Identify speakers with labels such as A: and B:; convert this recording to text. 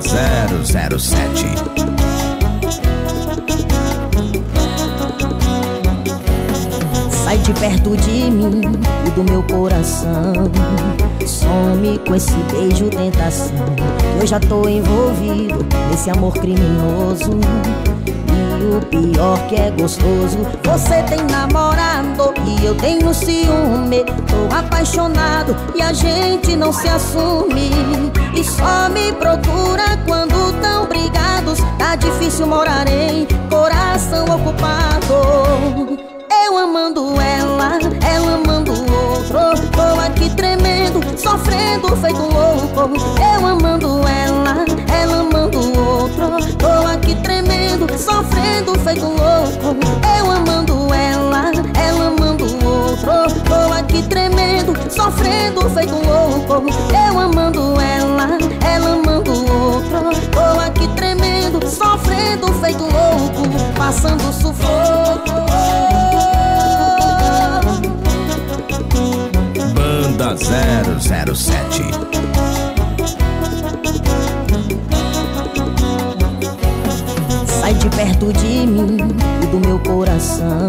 A: 0007
B: Sai de perto de mim e do meu coração. Some com esse beijo tentação. Eu já tô envolvido nesse amor criminoso. E o pior que é gostoso Você tem namorado eu tenho ciúme. Tô apaixonado e a gente não se assume. E só me procura quando tão brigados. Tá difícil morar em coração ocupado. Eu amando ela, ela amando outro. Tô aqui tremendo, sofrendo feito louco. Eu amando ela, ela amando outro. Tô aqui tremendo, sofrendo feito louco tremendo, sofrendo feito louco. Eu amando ela, ela amando outro. Tô aqui tremendo, sofrendo feito louco. Passando sufoco.
A: Banda 007
B: Sai de perto de mim e do meu coração